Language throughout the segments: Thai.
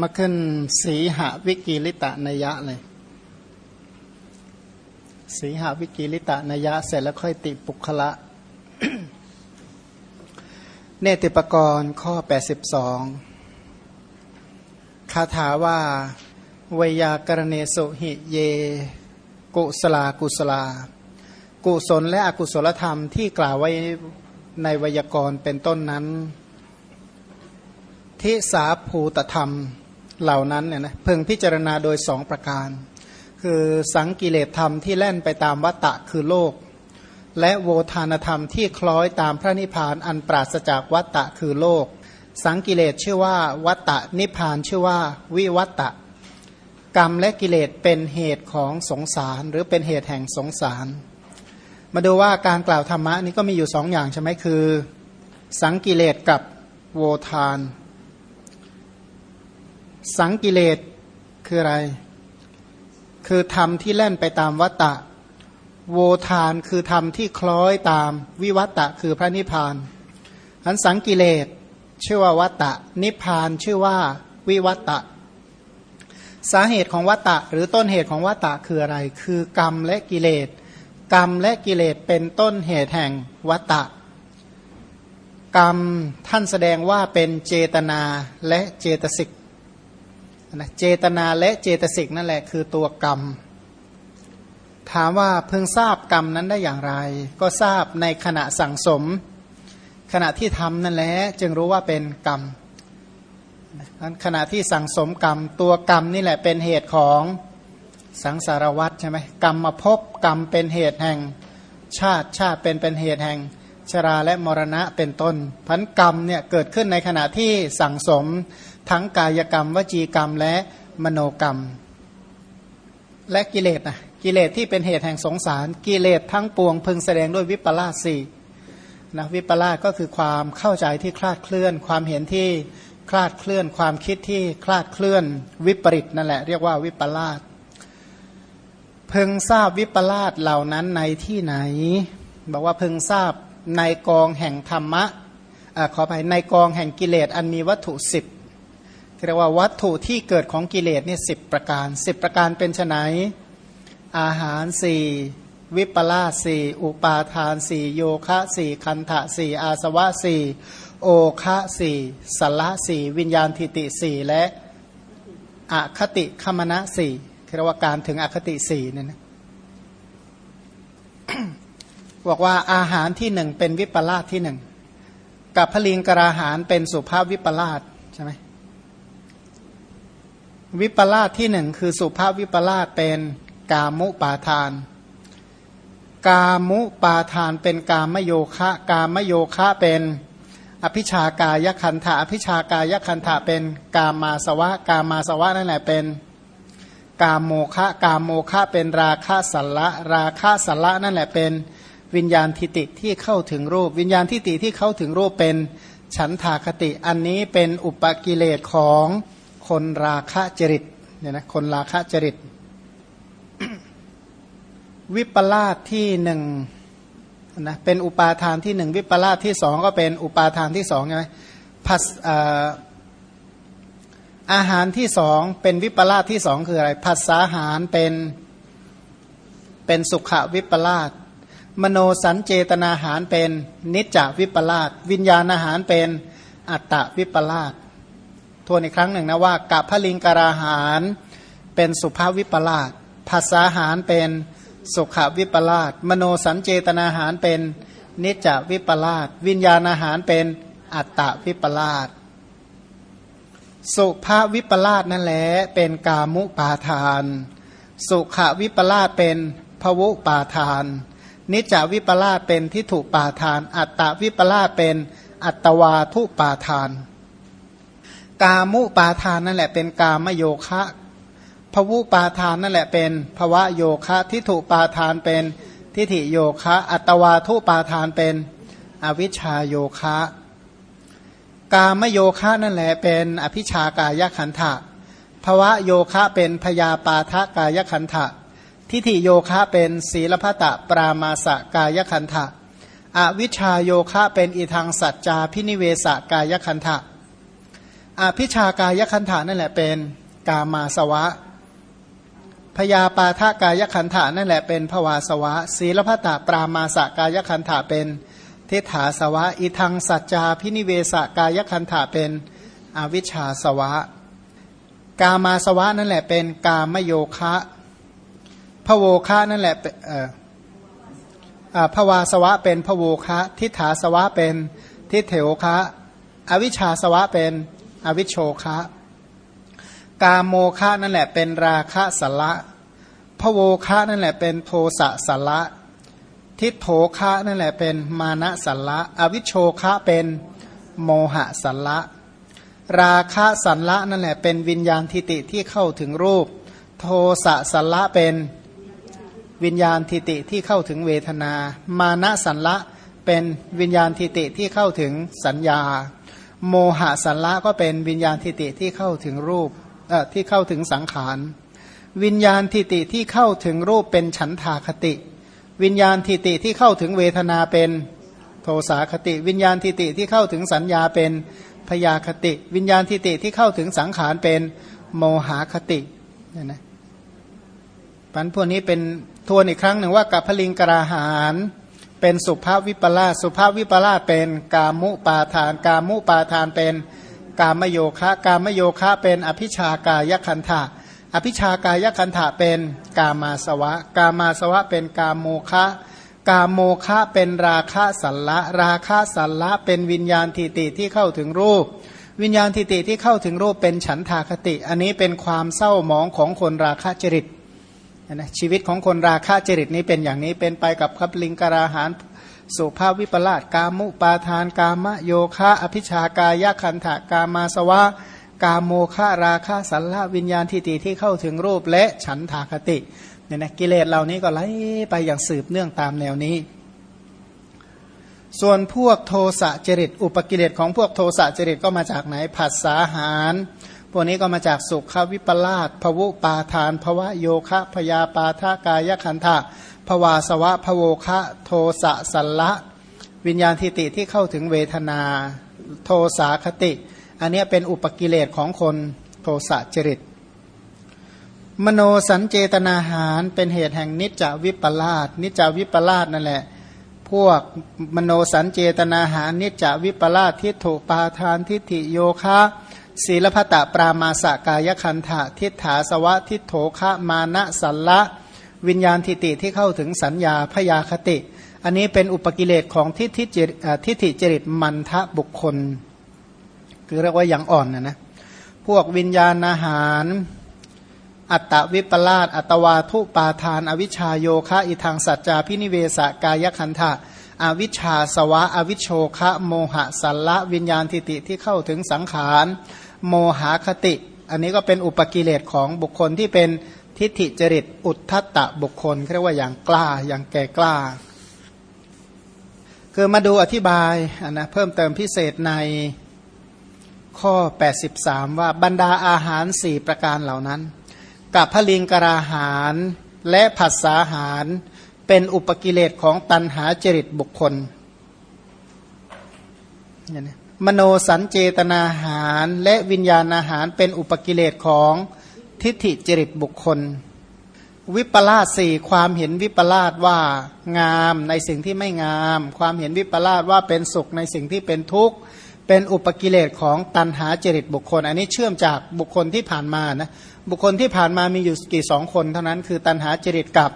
มาขึ้นสีหวิกกีฬิตนยะเลย สีหวิกกีฬิตนยะ เสร็จแล้วค่อยติปุกขละ เนตติปกรณ์ข้อ 82 คาถาว่า เวยยากรเณสุหิเย กุสลากุสลา กุศลและอกุศลธรรมที่กล่าวไว้ในเวยยากรณ์เป็นต้นนั้น ทิสาภูตธรรม เหล่านั้นเนี่ยนะเพ่งพิจารณาโดยสองประการ คือสังกิเลสธรรมที่แล่นไปตามวัตตะคือโลก และโวทานธรรมที่คล้อยตามพระนิพพานอันปราศจากวัตตะคือโลก สังกิเลสชื่อว่าวัตตะนิพพานชื่อว่าวิวัตตะกรรมและกิเลสเป็นเหตุของสงสาร หรือเป็นเหตุแห่งสงสาร มาดูว่าการกล่าวธรรมะนี้ก็มีอยู่สองอย่างใช่ไหมคือ สังกิเลสกับโวทาน สังกิเลสคืออะไร คือธรรมที่แล่นไปตามวัตตะ โวทานคือธรรมที่คล้อยตามวิวัตตะคือพระนิพพานอันสังกิเลสชื่อว่าวัตตะ นิพพานชื่อว่าวิวัตตะ สาเหตุของวัตตะ หรือต้นเหตุของวัตตะคืออะไร คือกรรมและกิเลสกรรมและกิเลสเป็นต้นเหตุแห่งวัตตะ กรรมท่านแสดงว่าเป็นเจตนาและเจตสิก นะเจตนาและเจตสิกนั่นแหละคือตัวกรรม ถามว่าเพิ่งทราบกรรมนั้นได้อย่างไร ก็ทราบในขณะสั่งสม ขณะที่ทำนั่นแหละจึงรู้ว่าเป็นกรรมขณะที่สั่งสมกรรม ตัวกรรมนี่แหละเป็นเหตุของสังสารวัฏใช่ไหมกรรมมาพบกรรมเป็นเหตุแห่ง ชาติชาติเป็นเป็นเหตุแห่ง ชราและมรณะเป็นต้นพันกรรมเนี่ยเกิดขึ้นในขณะที่สั่งสม ทั้งกายกรรม วจีกรรมและมโนกรรม และกิเลสนะกิเลสที่เป็นเหตุแห่งสงสาร กิเลสทั้งปวงพึงแสดงด้วยวิปลาสสี่นะวิปลาสก็คือความเข้าใจที่คลาดเคลื่อน ความเห็นที่คลาดเคลื่อน ความคิดที่คลาดเคลื่อน วิปริตนั่นแหละเรียกว่าวิปลาสพึงทราบวิปลาสเหล่านั้นในที่ไหน บอกว่าพึงทราบในกองแห่งธรรมะอขอไปในกองแห่งกิเลสอันมีวัตถุสิบ เรียกว่าวัตถุที่เกิดของกิเลสเนี่ยสิบประการสิบประการเป็นไนอาหารสี่วิปลาสี่อุปาทานสี่โยคะสี่คันธะสี่อาสวะสี่โอคะสี่สลละสี่วิญญาณทิติสี่และอคติคมณะสี่เรียกว่าการถึงอคติสี่เนี่ยนะบอกว่าอาหารที่หนึ่งเป็นวิปลาสที่หนึ่งกับพลิงกราหารเป็นสุภาพวิปลาสใช่ไหม วิปลาสที่หนึ่งคือสุภาพวิปลาสเป็นกามุปาทาน กามุปาทานเป็นกามโยคะ กามโยคะเป็นอภิชากายคันธะอภิชากายคันธะเป็นกามาสวะ กามาสวะนั่นแหละเป็นกามโมคะกามโมคะเป็นราคะสัลละราคะสัลละนั่นแหละเป็นวิญญาณทิติที่เข้าถึงรูป วิญญาณทิติที่เข้าถึงรูปเป็นฉันทาคติอันนี้เป็นอุปกิเลสของ คนราคะจริตเนี่ยนะคนราคะจริต วิปลาสที่หนึ่งนะเป็นอุปาทานที่หนึ่งวิปลาสที่สองก็เป็นอุปาทานที่สองใช่ไหมพัสอาหารที่สองเป็นวิปลาสที่สองคืออะไรผัสสาหารเป็นเป็นสุขวิปลาสมโนสัญเจตนาหารเป็นนิจจวิปลาสวิญญาณอาหารเป็นอัตตวิปลาส ทวนอีกครั้งหนึ่งนะว่ากับพลิงกราหารเป็นสุภาพวิปลาสภาษาหารเป็นสุขวิปลาสมโนสัญเจตนาหารเป็นนิจวิปลาสวิญญาณอาหารเป็นอัตตวิปลาสสุภาวิปลาสนั่นแหละเป็นกามุปาทาน สุขวิปลาสเป็นภวุปาทาน นิจจวิปลาสเป็นทิฏฐุปาทาน อัตตวิปลาสเป็นอัตวาทุปาทาน กามุปาทานนั่นแหละเป็นกามโยคะภวุปาทานนั่นแหละเป็นภวะโยคะทิฏฐุปาทานเป็นทิฏฐิโยคะ อัตวาทุปาทานเป็นอวิชชาโยคะ กามโยคะนั่นแหละเป็นอภิชากายขันธะภวะโยคะเป็นพยาปาทกายขันธะทิฏฐิโยคะเป็นศีลพัตะปรามาสกายขันธะอวิชชาโยคะเป็นอิทังสัจจาพินิเวสกายขันธะ อภิชากายคันธานั่นแหละเป็นกามาสวะ พยาปาทากายคันธานั่นแหละเป็นภวาสวะ ศีลพัตตปรามาสกายคันธาเป็นทิฏฐาสวะ อิทังสัจจาพินิเวสกายคันธาเป็นอวิชชาสวะ กามาสวะนั่นแหละเป็นกามโยคะพระโวคะนั่นแหละเอ่อภวาสวะเป็นพระโวคะ ทิฏฐาสวะเป็นทิเถวคะ อวิชชาสวะเป็น อวิชโชคะ กาโมคะนั่นแหละเป็นราคะสัละพะโวคะนั่นแหละเป็นโทสะสัละทิโถคะนั่นแหละเป็นมานะสัละอวิชโชคะเป็นโมหะสัละราคะสัละนั่นแหละเป็นวิญญาณทิติที่เข้าถึงรูป โทสะสัละเป็นวิญญาณทิติที่เข้าถึงเวทนา มานะสันละเป็นวิญญาณทิติที่เข้าถึงสัญญา โมหะสันละก็เป็นวิญญาณทิติที่เข้าถึงรูปที่เข้าถึงสังขาร วิญญาณทิติที่เข้าถึงรูปเป็นฉันทาคติ วิญญาณทิติที่เข้าถึงเวทนาเป็นโทสาคติ วิญญาณทิติที่เข้าถึงสัญญาเป็นพยาคติ วิญญาณทิติที่เข้าถึงสังขารเป็นโมหาคติเนี่ยนะพันพวกนี้เป็นทวนอีกครั้งหนึ่งว่ากับพลิงกราหาร เป็นสุภาพวิปลาสสุภาพวิปลาสเป็นกามุปาทาน กามุปาทานเป็นกามโยคะกามโยคะเป็นอภิชากายคันธะอภิชากายคันธะเป็นกามาสวะ กามาสวะเป็นกามโมคะกามโมคะเป็นราคะสัลละราคะสัลละเป็นวิญญาณทิติที่เข้าถึงรูป วิญญาณทิติที่เข้าถึงรูปเป็นฉันทาคติ อันนี้เป็นความเศร้าหมองของคนราคะจริต นะชีวิตของคนราคะจริตนี้เป็นอย่างนี้เป็นไปกับคับลิงกราหารสุภาพวิปลาสกามุปาทาน กามโยคะอภิชากายคันธะกามาสวะกาโมคะราคะสัลละวิญญาณทิฏฐิที่เข้าถึงรูปและฉันทาคติเนี่ยนะกิเลสเหล่านี้ก็ไหลไปอย่างสืบเนื่องตามแนวนี้ ส่วนพวกโทสะจริต อุปกิเลสของพวกโทสะจริตก็มาจากไหนผัสสาหาร พวกนี้ก็มาจากสุขวิปลาสภวุปาทานภวะโยคะพยาปาทากายคันธะภวาสวะภโวคะโทสะสัลละวิญญาณทิติที่เข้าถึงเวทนา โทสาคติ อันนี้เป็นอุปกิเลสของคนโทสะจริต มโนสัญเจตนาหารเป็นเหตุแห่งนิจจวิปลาสนิจจวิปลาสนั่นแหละ พวกมโนสัญเจตนาหารนิจจวิปลาสทิฏฐุปาทานทิฏฐิโยคะ ศีลพัตะปรามาสกายคันธะทิฏฐาสวะทิฏโถคะมานะสัลละวิญญาณทิติที่เข้าถึงสัญญาพยาคติ อันนี้เป็นอุปกิเลสของทิฏฐิจิทิฏฐิจริตมันทะบุคคล คือเรียกว่าอย่างอ่อนนะนะพวกวิญญาณอาหาร อัตตวิปลาสอัตวาทุปาทาน อวิชาโยคะอิทางสัจจาพินิเวสกายคันธะอวิชชาสวะอวิชโชคะโมหะสัลละวิญญาณทิติที่เข้าถึงสังขาร โมหคติ อันนี้ก็เป็นอุปกิเลสของบุคคลที่เป็นทิฏฐิจริตอุทธัตตะบุคคลเรียกว่าอย่างกล้าอย่างแก่กล้า คือมาดูอธิบายนะเพิ่มเติมพิเศษในข้อ 83 ว่าบรรดาอาหาร 4 ประการเหล่านั้น กับพลิงกราหารและผัสสาหารเป็นอุปกิเลสของตันหาจริตบุคคลเนี่ยนะ มโนสัญเจตนาหาร และวิญญาณอาหารเป็นอุปกิเลสของทิฏฐิจริตบุคคล วิปลาสสี่ความเห็นวิปลาสว่างามในสิ่งที่ไม่งาม ความเห็นวิปลาสว่าเป็นสุขในสิ่งที่เป็นทุกข์เป็นอุปกิเลสของตันหาจริตบุคคล อันนี้เชื่อมจากบุคคลที่ผ่านมานะบุคคลที่ผ่านมามีอยู่กี่สองคนเท่านั้นคือตันหาจริตกับ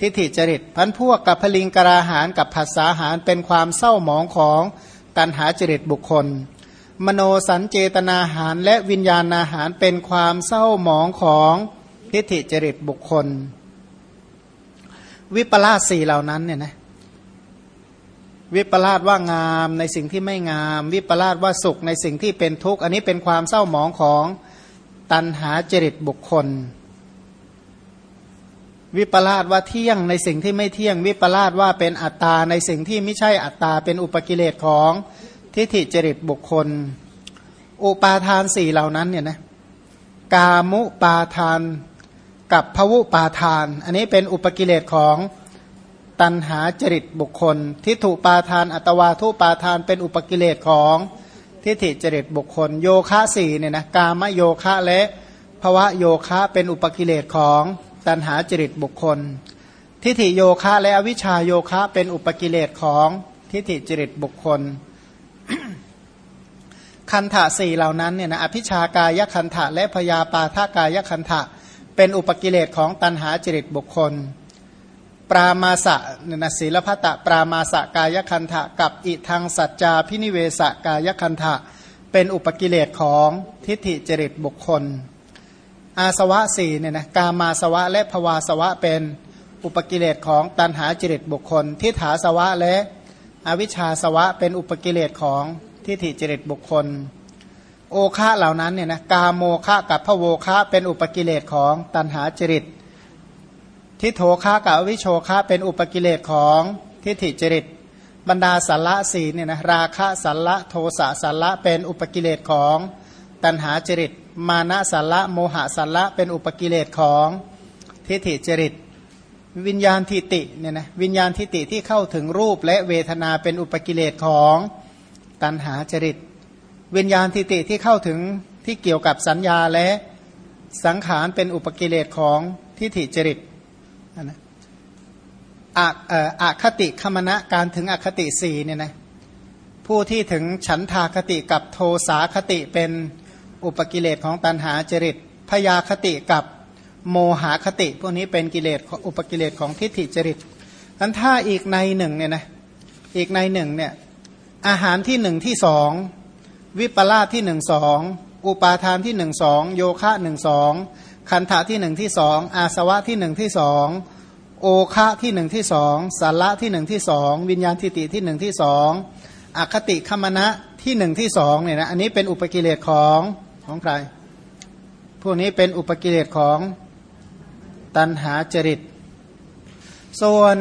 ทิฏฐิจริตพันพวกกับพลิงกราหารกับภาษาหารเป็นความเศร้าหมองของ ตันหาจริตบุคคล มโนสัญเจตนาหารและวิญญาณอาหารเป็นความเศร้าหมองของทิฏฐิจริตบุคคล วิปลาสสี่เหล่านั้นเนี่ยนะวิปลาสว่างามในสิ่งที่ไม่งาม วิปลาสว่าสุขในสิ่งที่เป็นทุกข์ อันนี้เป็นความเศร้าหมองของตันหาจริตบุคคล วิปลาสว่าเที่ยงในสิ่งที่ไม่เที่ยง วิปลาสว่าเป็นอัตตาในสิ่งที่ไม่ใช่อัตตาเป็นอุปกิเลสของทิฏฐิจริตบุคคล อุปาทานสี่เหล่านั้นเนี่ยนะกามุปาทานกับภวุปาทาน อันนี้เป็นอุปกิเลสของตันหาจริตบุคคล ทิฏฐุปาทาน อัตวาทุปาทานเป็นอุปกิเลสของทิฏฐิจริตบุคคล โยคะสี่เนี่ยนะกามโยคะและภวะโยคะเป็นอุปกิเลสของ ตัณหาจริตบุคคล ทิฏฐิโยคะและอวิชชาโยคะเป็นอุปกิเลสของทิฏฐิจริตบุคคล คันธะสี่เหล่านั้นเนี่ยนะอภิชากายคันธะและพยาปาทากายคันธะเป็นอุปกิเลสของตัณหาจริตบุคคล ปรามาสะเนี่ยนะศีลพัตะปรามาสะกายคันธะกับอิทังสัจจาพินิเวสกายคันธะเป็นอุปกิเลสของทิฏฐิจริตบุคคล อาสวะสี่เนี่ยนะกามาสวะและภวาสวะเป็นอุปกิเลสของตัณหาจริตบุคคล ทิฏฐาสวะและอวิชชาสวะเป็นอุปกิเลสของทิฏฐิจริตบุคคล โอคะเหล่านั้นเนี่ยนะกาโมคะกับพระโวคะเป็นอุปกิเลสของตัณหาจริต ทิโถคะกับอวิโชคะเป็นอุปกิเลสของทิฏฐิจริต บรรดาสัลละสีเนี่ยนะราคะสัลละโทสะสัลละเป็นอุปกิเลสของ ตัณหาจริต มานะสัลละโมหะสัลละเป็นอุปกิเลสของทิฏฐิจริต วิญญาณทิติเนี่ยนะวิญญาณทิติที่เข้าถึงรูปและเวทนาเป็นอุปกิเลสของตัณหาจริต วิญญาณทิติที่เข้าถึงที่เกี่ยวกับสัญญาและสังขารเป็นอุปกิเลสของทิฏฐิจริตนะอะอ่ออคติคมณะการถึงอคติสี่เนี่ยนะผู้ที่ถึงฉันทาคติกับโทสาคติเป็น อุปกิเลสของตัณหาจริตพยาคติกับโมหาคติ พวกนี้เป็นกิเลสอุปกิเลสของทิฏฐิจริตนั้นถ้าอีกในหนึ่งเนี่ยนะอีกในหนึ่งเนี่ยอาหารที่หนึ่งที่สองวิปลาสที่หนึ่งสองอุปาทานที่หนึ่งสองโยคะหนึ่งสองคันธะที่หนึ่งที่สองอาสวะที่หนึ่งที่สองโอคะที่หนึ่งที่สองสัลละที่หนึ่งที่สองวิญญาณทิติที่หนึ่งที่สองอคติคมณะที่หนึ่งที่สองเนี่ยนะอันนี้เป็นอุปกิเลสของ ของใคร พวกนี้เป็นอุปกิเลสของตันหาจริต ส่วน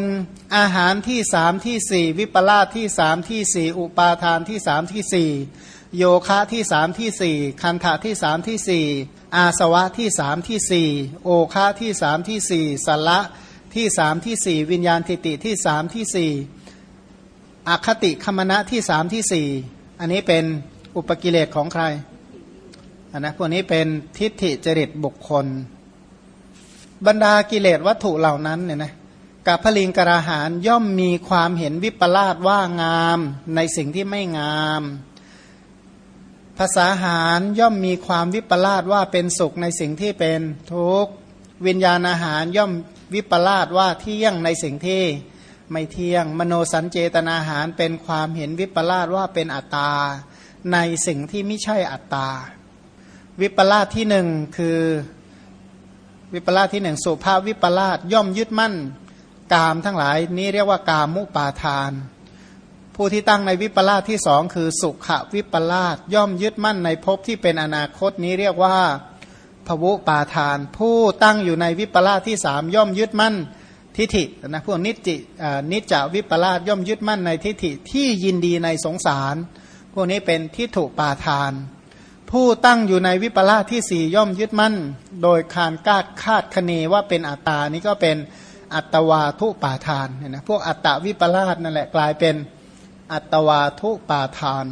อาหารที่สามที่สี่วิปลาสที่สามที่สี่อุปาทานที่สามที่สี่โยคะที่สามที่สี่คันธะที่สามที่สี่อาสวะที่สามที่สี่โอคะที่สามที่สี่สละที่สามที่สี่วิญญาณทิติที่สามที่สี่อคติคมณะที่สามที่สี่อันนี้เป็นอุปกิเลสของใคร นนะพวกนี้เป็นทิฏฐิจริตบุคคล บรรดากิเลสวัตถุเหล่านั้นเนี่ยนะกับพลิงกราหารย่อมมีความเห็นวิปลาสว่างามในสิ่งที่ไม่งาม ภาษาหารย่อมมีความวิปลาสว่าเป็นสุขในสิ่งที่เป็นทุกข์วิญญาณอาหารย่อมวิปลาสว่าเที่ยงในสิ่งที่ไม่เที่ยง มโนสัญเจตนาหารเป็นความเห็นวิปลาสว่าเป็นอัตตา ในสิ่งที่ไม่ใช่อัตตา วิปลาสที่หนึ่งคือวิปลาสที่หนึ่งสุภาพวิปลาสย่อมยึดมั่น กามทั้งหลาย นี้เรียกว่ากามมุปาทาน ผู้ที่ตั้งในวิปลาสที่สองคือสุขวิปลาสย่อมยึดมั่นในภพที่เป็นอนาคตนี้เรียกว่าภวุปาทาน ผู้ตั้งอยู่ในวิปลาสที่สามย่อมยึดมั่นทิฏฐินะพวกนิจินิจจวิปลาสย่อมยึดมั่นในทิฏฐิที่ยินดีในสงสาร พวกนี้เป็นทิฏฐุปาทาน ผู้ตั้งอยู่ในวิปลาสที่สี่ย่อมยึดมั่น โดยคารกาดคาดคะเนว่าเป็นอัตตานี้ก็เป็นอัตวาทุปาทานเนี่ยนะพวกอัตตวิปลาสนั่นแหละกลายเป็นอัตวาทุปาทาน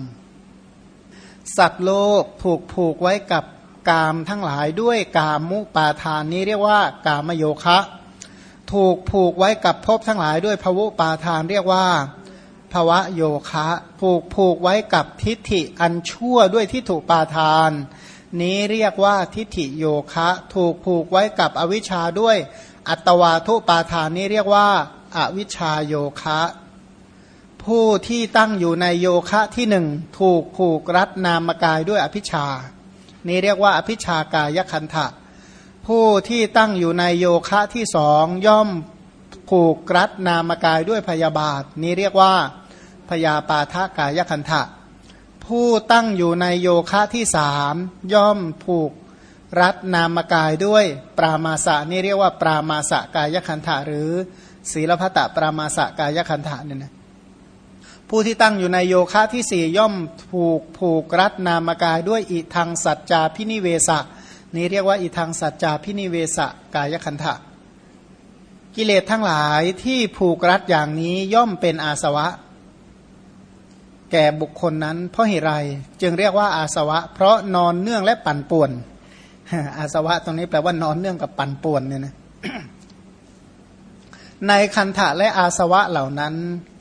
สัตว์โลกถูกผูกไว้กับกามทั้งหลายด้วยกามมุปาทานนี้เรียกว่ากามโยคะ ถูกผูกไว้กับภพทั้งหลายด้วยภวุปาทานเรียกว่า ภวะโยคะผูกผูกไว้กับทิฏฐิอันชั่วด้วยทิฏฐุปาทาน นี้เรียกว่าทิฏฐิโยคะ ถูกผูกไว้กับอวิชชาด้วยอัตวาทุปาทานนี้เรียกว่าอาวิชาโยคะ ผู้ที่ตั้งอยู่ในโยคะที่หนึ่งถูกผูกรัดนามกายด้วยอภิชา นี้เรียกว่าอภิชากายคันทะ ผู้ที่ตั้งอยู่ในโยคะที่สองย่อมผูกรัดนามกายด้วยพยาบาท นี้เรียกว่า พยาปาทากายคันทะ ผู้ตั้งอยู่ในโยคะที่สามย่อมผูกรัดนามกายด้วยปรามาสะนี่เรียกว่าปรามาสะกายคันธะหรือศีลพัตะปรามาสะกายคันธะเนี่ยนะผู้ที่ตั้งอยู่ในโยคะที่สี่ย่อมผูกผูกรัดนามกายด้วยอิทังสัจจาพินิเวสะนี่เรียกว่าอิทังสัจจาพินิเวสะกายคันธะกิเลสทั้งหลายที่ผูกรัดอย่างนี้ย่อมเป็นอาสวะ แก่บุคคลนั้น เพราะเหตุไรจึงเรียกว่าอาสวะ เพราะนอนเนื่องและปั่นป่วน อาสวะตรงนี้แปลว่านอนเนื่องกับปั่นป่วนเนี่ยนะในคันธะและอาสวะเหล่านั้น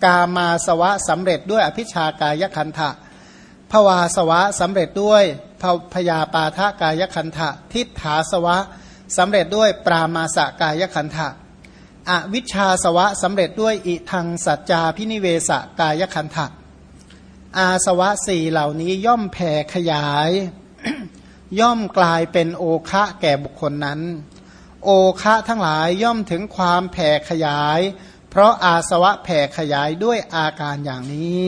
กามาสวะสำเร็จด้วยอภิชากายคันธะภวาสวะสำเร็จด้วยพยาปาทกายคันธะทิฏฐาสวะสำเร็จด้วยปรามาสกายคันธะอวิชชาสวะสำเร็จด้วยอิทังสัจจาพินิเวสกายคันธะ อาสวะสี่เหล่านี้ย่อมแผ่ขยาย ย่อมกลายเป็นโอคะแก่บุคคลนั้น โอคะทั้งหลายย่อมถึงความแผ่ขยาย เพราะอาสวะแผ่ขยายด้วยอาการอย่างนี้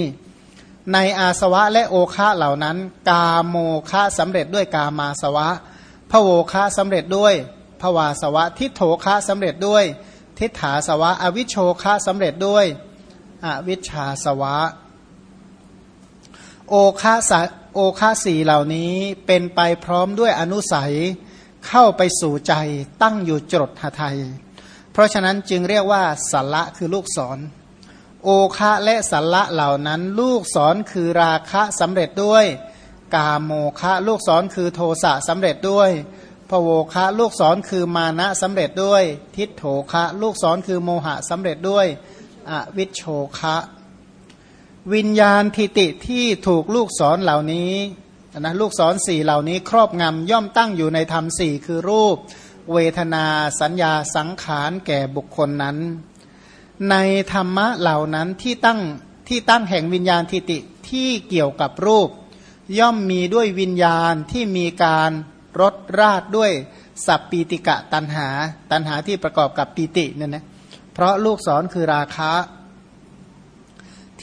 ในอาสวะและโอคะเหล่านั้น กาโมคะสำเร็จด้วยกามาสวะพโวคะสำเร็จด้วยภวาสวะ ทิโถคะสำเร็จด้วย ทิฏฐาสวะ อวิโชคะสำเร็จด้วยอวิชชาสวะ โอคาสโอคาสีเหล่านี้เป็นไปพร้อมด้วยอนุสัยเข้าไปสู่ใจตั้งอยู่จดหทัย เพราะฉะนั้นจึงเรียกว่าสัลละคือลูกศร โอคะและสัลละเหล่านั้น ลูกศรคือราคะสำเร็จด้วย กาโมคะลูกศรคือโทสะสำเร็จด้วยพโวคะลูกศรคือมานะสำเร็จด้วย ทิฏโถคะ ลูกศรคือโมหะสำเร็จด้วยอวิชโชคะ วิญญาณทิติที่ถูกลูกศรเหล่านี้นะลูกศรสี่เหล่านี้ครอบงำย่อมตั้งอยู่ในธรรมสี่คือรูป เวทนาสัญญาสังขารแก่บุคคลนั้น ในธรรมะเหล่านั้นที่ตั้งที่ตั้งแห่งวิญญาณทิติที่เกี่ยวกับรูป ย่อมมีด้วยวิญญาณที่มีการรสราดด้วยสัพปีติกะตันหา ตันหาที่ประกอบกับปีติเนี่ยนะเพราะลูกศรคือราคะ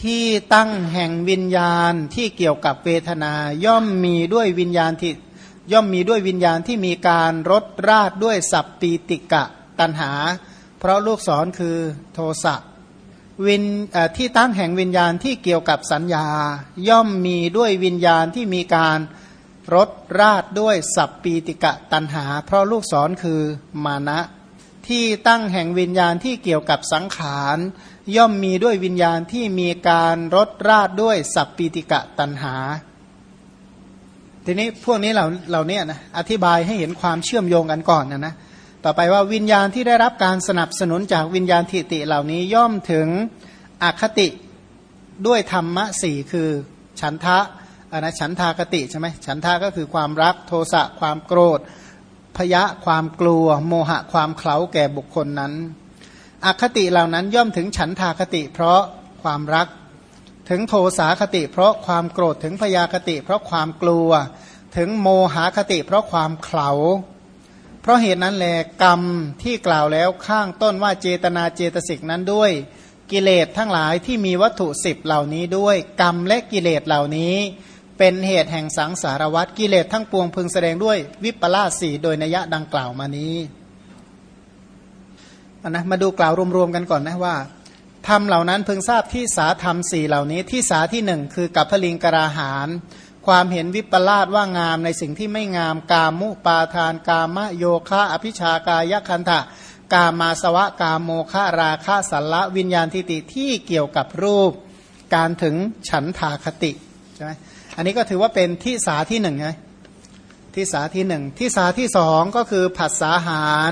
ที่ตั้งแห่งวิญญาณที่เกี่ยวกับเวทนา ย่อมมีด้วยวิญญาณที่ย่อมมีด้วยวิญญาณที่มีการรดราดด้วยสัพปีติกะตันหา เพราะลูกศรคือโทสะวินที่ตั้งแห่งวิญญาณที่เกี่ยวกับสัญญา ย่อมมีด้วยวิญญาณที่มีการรดราดด้วยสัพปีติกะตันหา เพราะลูกศรคือมานะ ที่ตั้งแห่งวิญญาณที่เกี่ยวกับสังขาร ย่อมมีด้วยวิญญาณที่มีการรดราดด้วยสัพปีติกะตันหา ทีนี้พวกนี้เราเราเนี่ยนะอธิบายให้เห็นความเชื่อมโยงกันก่อนนะนะต่อไปว่าวิญญาณที่ได้รับการสนับสนุนจากวิญญาณทิติเหล่านี้ย่อมถึงอคติด้วยธรรมะสี่คือ ฉันทะอันนะฉันทากติใช่ไหมฉันทาก็คือความรักโทสะความโกรธพยะความกลัว โมหะความเขลาแก่บุคคลนั้น อคติเหล่านั้นย่อมถึงฉันทาคติ เพราะความรัก ถึงโทสาคติ เพราะความโกรธถึงพยาคติ เพราะความกลัว ถึงโมหาคติ เพราะความเขลาเพราะเหตุนั้นแหลกรรมที่กล่าวแล้วข้างต้นว่าเจตนาเจตสิกนั้นด้วย กิเลสทั้งหลายที่มีวัตถุสิบเหล่านี้ด้วย กรรมและกิเลสเหล่านี้ เป็นเหตุแห่งสังสารวัตกิเลสทั้งปวงพึงแสดงด้วยวิปลาสสีโดยนัยะดังกล่าวมานี้ นะมาดูกล่าวรวมๆกันก่อนนะว่าธรรมเหล่านั้นพึงทราบที่สาธรรมสี่เหล่านี้ที่สาที่หนึ่งคือกับพลิงกราหารความเห็นวิปลาสว่างามในสิ่งที่ไม่งามกามุปาทาน กามะโยคะอภิชากายคันธะกามาสวะกาโมคะราคะสัลละวิญญาณทิติที่เกี่ยวกับรูป การถึงฉันทาคติใช่ไหมอันนี้ก็ถือว่าเป็นที่สาที่หนึ่งไงที่สาที่หนึ่งที่สาที่สองก็คือผัสสาหาร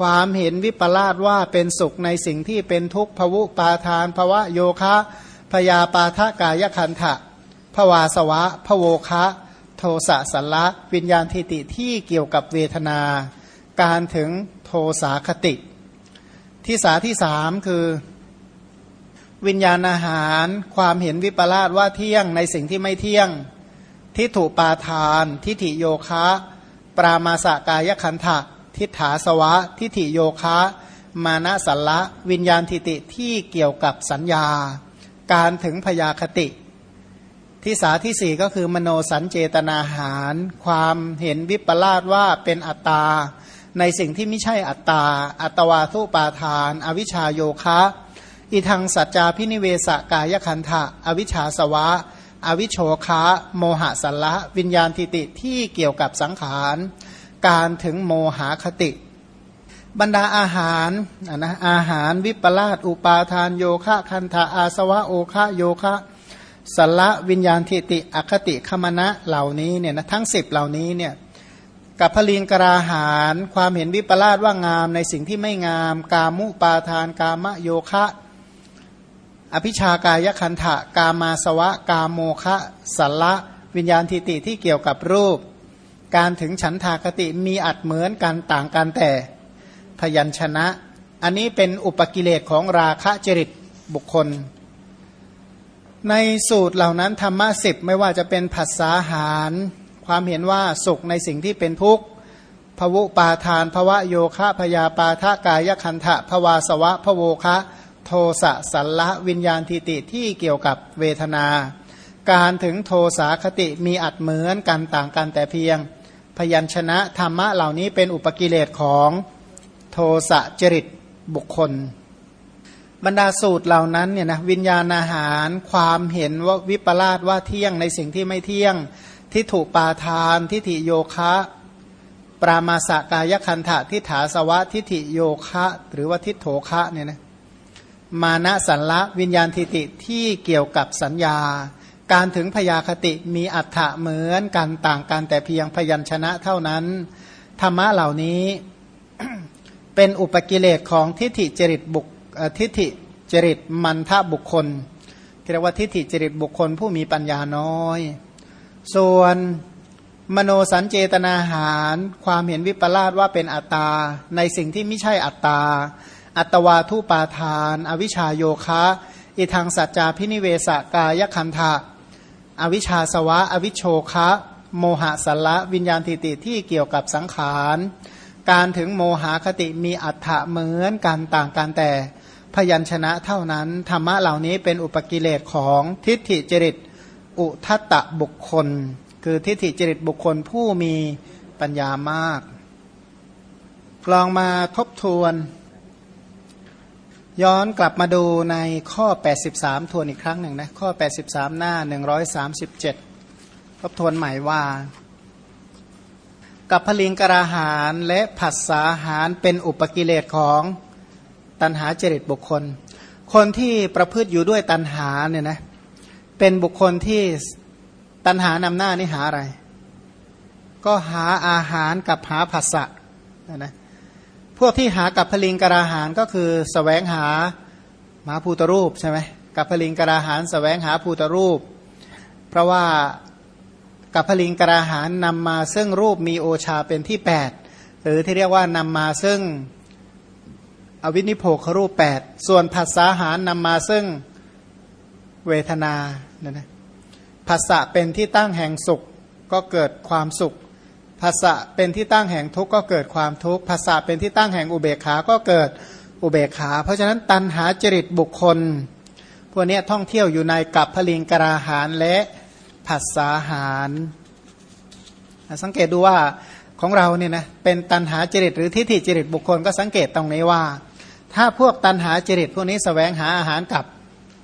ความเห็นวิปลาสว่าเป็นสุขในสิ่งที่เป็นทุกข์ภวุปาทานภวะโยคะพยาปาทะกายคันทะภวาสวะพโวคะ โทสะสัลละวิญญาณทิติที่เกี่ยวกับเวทนา การถึงโทสาคติ ที่สาที่สามคือ วิญญาณอาหาร ความเห็นวิปลาสว่าเที่ยงในสิ่งที่ไม่เที่ยง ทิฏฐุปาทาน ทิฏฐิโยคะ ปรามาสกายคันทะ ทิฏฐาสวะ ทิฏฐิโยคะ มานะสัลละ วิญญาณทิติที่เกี่ยวกับสัญญา การถึงพยาคติ ที่สาที่สี่ก็คือมโนสัญเจตนาหาร ความเห็นวิปลาสว่าเป็นอัตตา ในสิ่งที่ไม่ใช่อัตตา อัตวาทุปาทาน อวิชาโยคะ อีทางสัจจาพินิเวสกายคันธะอวิชชาสวะ อวิโชคะ โมหะสัลละ วิญญาณทิติที่เกี่ยวกับสังขาร การถึงโมหาคติ บรรดาอาหารนะอาหารวิปลาสอุปาทานโยคะคันธะอาสวะโอคะโยคะสละวิญญาณทิติอคติคมณะเหล่านี้เนี่ยนะทั้งสิบเหล่านี้เนี่ยกับพลิงกราหารความเห็นวิปลาสว่างามในสิ่งที่ไม่งาม กามุปาทาน กามโยคะ อภิชากายคันธะกามาสวะ กามโมคะสละวิญญาณทิติที่เกี่ยวกับรูป การถึงฉันทากติมีอัดเหมือนกันต่างกันแต่พยัญชนะ อันนี้เป็นอุปกิเลสของราคะจริตบุคคล ในสูตรเหล่านั้นธรรมะสิบไม่ว่าจะเป็นผัสสาหาร ความเห็นว่าสุขในสิ่งที่เป็นทุกข์ภวุปาทานภวะโยคะพยาปาทะกายคันทะภวาสวะพโวคะ โทสะสัลละวิญญาณทิติที่เกี่ยวกับเวทนา การถึงโทสาคติมีอัดเหมือนกันต่างกันแต่เพียง พยัญชนะธรรมะเหล่านี้เป็นอุปกิเลสของโทสะจริตบุคคล บรรดาสูตรเหล่านั้นเนี่ยนะวิญญาณอาหารความเห็นว่าวิปลาสว่าเที่ยงในสิ่งที่ไม่เที่ยงที่ถูกปาทานทิฏฐิโยคะ ปรามาสกายคันธะทิฏฐาสวะทิฏฐิโยคะ หรือว่าทิฏโถคะเนี่ยนะมานะสันละวิญญาณทิฏฐิที่เกี่ยวกับสัญญา การถึงพยาคติมีอัฏฐะเหมือนกันต่างกันแต่เพียงพยัญชนะเท่านั้น ธรรมะเหล่านี้เป็นอุปกิเลสของทิฏฐิจริตบุคทิฏฐิจริตมันทบุคคลเรียกว่าทิฏฐิจริตบุคคลผู้มีปัญญาน้อย ส่วนมโนสัญเจตนาหาร ความเห็นวิปลาสว่าเป็นอัตตา ในสิ่งที่ไม่ใช่อัตตา อัตวาทุปาทาน อวิชาโยคะ อิทังสัจจาพินิเวสกายคันธะ อวิชชาสวะ อวิชโชคะ โมหะสละวิญญาณทิติที่เกี่ยวกับสังขาร การถึงโมหะคติมีอัฏฐะเหมือนกันต่างกันแต่พยัญชนะเท่านั้น ธรรมะเหล่านี้เป็นอุปกิเลสของทิฏฐิจริต อุทัตตะบุคคล คือทิฏฐิจริตบุคคลผู้มีปัญญามาก ลองมาทบทวน ย้อนกลับมาดูในข้อ 83 ทวนอีกครั้งหนึ่งนะ ข้อ 83 หน้า 137ทบทวนใหม่ว่า กับพลิงกราหารและผัสสาหารเป็นอุปกิเลสของตันหาจริตบุคคล คนที่ประพฤติอยู่ด้วยตันหาเนี่ยนะ เป็นบุคคลที่ตันหานำหน้านี่หาอะไร ก็หาอาหารกับหาผัสสะนะ พวกที่หากับพลิงกราหารก็คือสแสวงหาหมาภูตรูปใช่ไหมกับพลิงกราหารสแสวงหาภูตรูป เพราะว่ากับพลิงกราหารนำมาซึ่งรูปมีโอชาเป็นที่ 8 หรือที่เรียกว่านำมาซึ่งอวินิโพครูป 8 ส่วนภาษาหารนำมาซึ่งเวทนาเนี่ยนะภาษะเป็นที่ตั้งแห่งสุขก็เกิดความสุข ภาษะเป็นที่ตั้งแห่งทุกข์ก็เกิดความทุกข์ภาษะเป็นที่ตั้งแห่งอุเบกขา ก็เกิดอุเบกขา เพราะฉะนั้นตันหาจริตบุคคล พวกนี้ท่องเที่ยวอยู่ในกับพลิงกราหารและผัสสาหารสังเกตดูว่าของเราเนี่ยนะเป็นตันหาจริตหรือทิฏฐิจริตบุคคลก็สังเกตตรงนี้ว่า ถ้าพวกตันหาจริตพวกนี้สแสวงหาอาหารกับ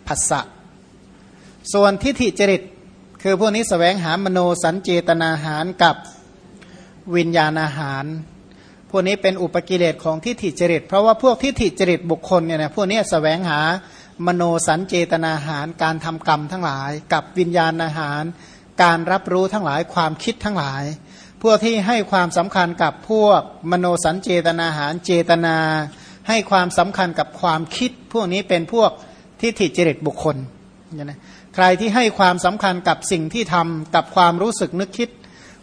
ผัสสะส่วนทิฏฐิจริตคือพวกนี้สแสวงหามโนสัญเจตนาหารกับ วิญญาณอาหาร พวกนี้เป็นอุปกิเลสของทิฏฐิจริต เพราะว่าพวกทิฏฐิจริตบุคคลเนี่ยนะพวกนี้สแสวงหามโนสัญเจตนาหาร การทำกรรมทั้งหลาย กับวิญญาณอาหาร การรับรู้ทั้งหลายความคิดทั้งหลาย พวกที่ให้ความสำคัญกับพวกมโนสัญเจตนาหารเจตนา ให้ความสำคัญกับความคิด พวกนี้เป็นพวกทิฏฐิจริตบุคคลนะใครที่ให้ความสำคัญกับสิ่งที่ทำกับความรู้สึกนึกคิด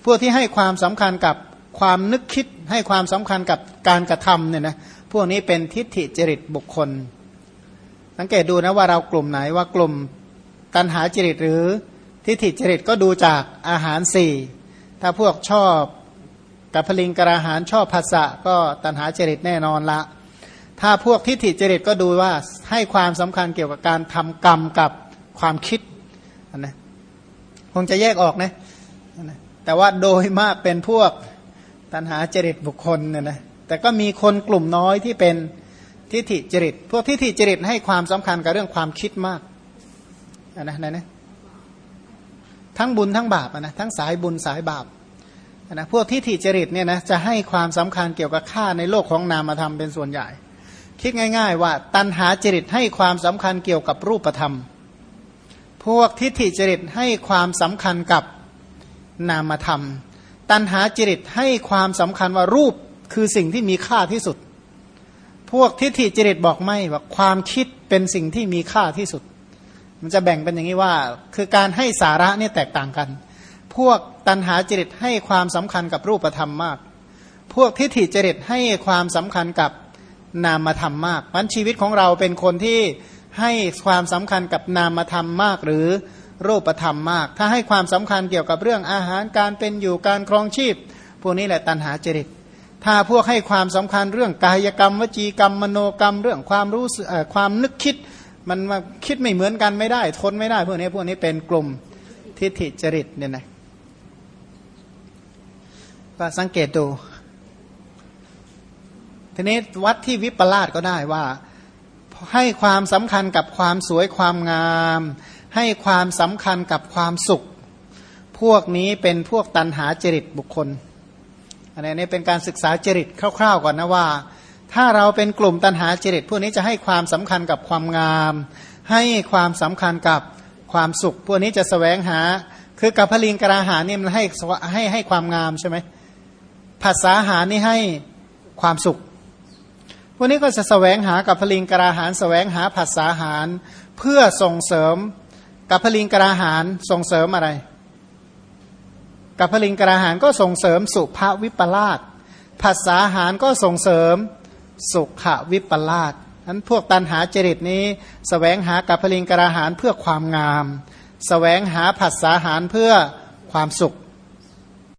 พวกที่ให้ความสำคัญกับความนึกคิดให้ความสำคัญกับการกระทำเนี่ยนะพวกนี้เป็นทิฏฐิจริตบุคคล สังเกตดูนะว่าเรากลุ่มไหนว่ากลุ่มตันหาจริตหรือทิฏฐิจริตก็ดูจากอาหารสี่ถ้าพวกชอบกับพลิงกระหารชอบภาษะก็ตันหาจริตแน่นอนละ ถ้าพวกทิฏฐิจริตก็ดูว่าให้ความสำคัญเกี่ยวกับการทำกรรมกับความคิดนะคงจะแยกออกนะ แต่ว่าโดยมากเป็นพวกตันหาจริตบุคคลเนี่ยนะแต่ก็มีคนกลุ่มน้อยที่เป็นทิฏฐิจริต พวกทิฏฐิจริตให้ความสำคัญกับเรื่องความคิดมากนะนะนะทั้งบุญทั้งบาปนะทั้งสายบุญสายบาปนะพวกทิฏฐิจริตเนี่ยนะจะให้ความสำคัญเกี่ยวกับค่าในโลกของนามธรรมเป็นส่วนใหญ่ คิดง่าย ๆ ว่าตันหาจริตให้ความสำคัญเกี่ยวกับรูปธรรม พวกทิฏฐิจริตให้ความสำคัญกับ นามธรรม ตัณหาจริตให้ความสำคัญว่ารูปคือสิ่งที่มีค่าที่สุด พวกทิฏฐิจริตบอกไม่ว่าความคิดเป็นสิ่งที่มีค่าที่สุด มันจะแบ่งเป็นอย่างนี้ว่า คือการให้สาระนี่แตกต่างกัน พวกตัณหาจริตให้ความสำคัญกับรูปธรรมมาก พวกทิฏฐิจริตให้ความสำคัญกับนามธรรมมากมันชีวิตของเราเป็นคนที่ให้ความสำคัญกับนามธรรมมากหรือ รูปธรรมมาก ถ้าให้ความสำคัญเกี่ยวกับเรื่องอาหารการเป็นอยู่การครองชีพ พวกนี้แหละตัณหาจริต ถ้าพวกให้ความสำคัญเรื่องกายกรรม วจีกรรมมโนกรรม เรื่องความรู้ความนึกคิด มันมาคิดไม่เหมือนกันไม่ได้ ทนไม่ได้ พวกนี้พวกนี้เป็นกลุ่มทิฏฐิจริตเนี่ยนะก็สังเกตดูทีนี้วัดที่วิปลาสก็ได้ว่า ให้ความสำคัญกับความสวยความงาม ให้ความสำคัญกับความสุข พวกนี้เป็นพวกตันหาจริตบุคคล อันนี้เป็นการศึกษาจริตคร่าวๆก่อนนะว่า ถ้าเราเป็นกลุ่มตันหาจริต พวกนี้จะให้ความสำคัญกับความงาม ให้ความสำคัญกับความสุข พวกนี้จะสแสวงหาคือกับพลิงกราหานี่มันให้ให้ให้ความงามใช่ไหมภาษาหานี่ให้ความสุข พวกนี้ก็จะสแสวงหากับพลิงกราหารสแสวงหาผัสสาหาร เพื่อส่งเสริม กับพลิงกราหารส่งเสริมอะไร กับพลิงกราหารก็ส่งเสริมสุภาวิปลาสผัสสาหารก็ส่งเสริมสุขวิปลาสนั้นพวกตันหาจริตนี้สแสวงหากับพลิงกราหารเพื่อความงามสแสวงหาผัสสาหารเพื่อความสุข